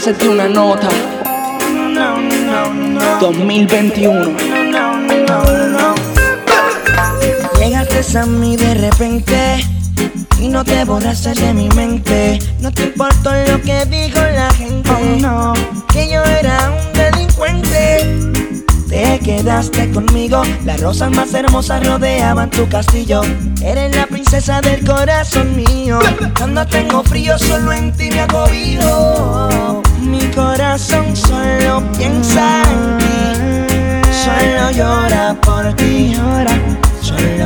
hacerte una nota. 2021. Llegaste a mí de repente y no te borraste de mi mente. No te importó lo que dijo la gente. no, que yo era un delincuente. Te quedaste conmigo, las rosas más hermosas rodeaban tu castillo. Eres la princesa del corazón mío. Cuando tengo frío, solo en ti me acobijo.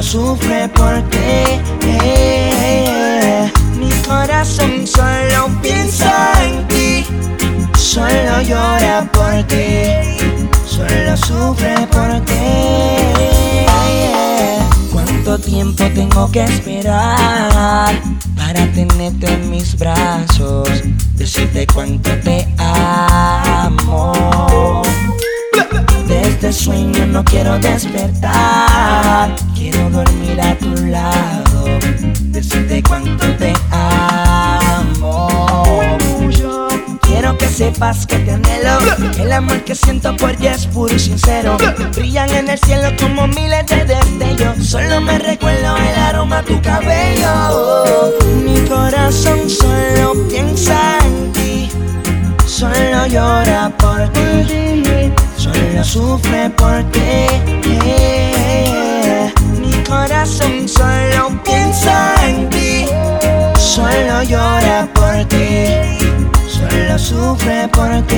Sufre por ti. Mi corazón solo piensa en ti, solo llora por ti solo sufre por ti. ¿Cuánto tiempo tengo que esperar para tenerte en mis brazos? Decirte cuánto te amo. De este sueño no quiero despertar, sepas que te anhelo. El amor que siento por ti es puro y sincero. Brillan en el cielo como miles de destellos. Solo me recuerdo el aroma de tu cabello. Mi corazón solo piensa en ti. Solo llora por ti. Solo sufre por ti. Sufre por ti.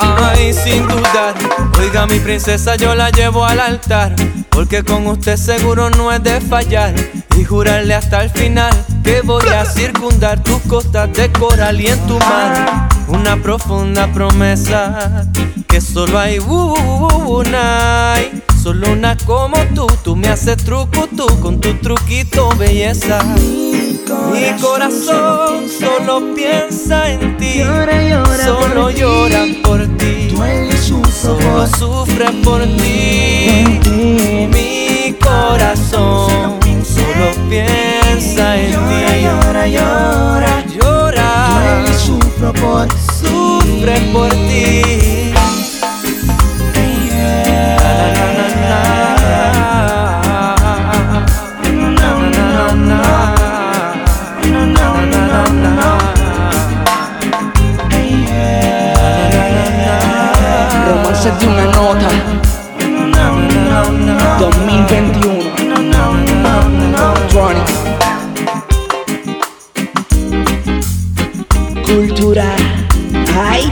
Ay, sin dudar, oiga mi princesa, yo la llevo al altar porque con usted seguro no es de fallar Y jurarle hasta el final Que voy a circundar tus costas de coral y en tu mar. Una profunda promesa Que solo hay una Solo una como tú. Tú me haces truco tú Con tu truquito belleza. Mi corazón solo piensa en ti. Solo llora por ti. Solo sufre por ti. sufre por ti. tight.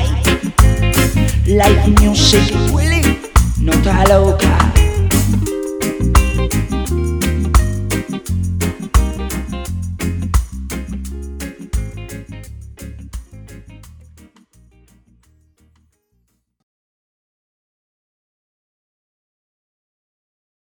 Like music, Willie, not a local.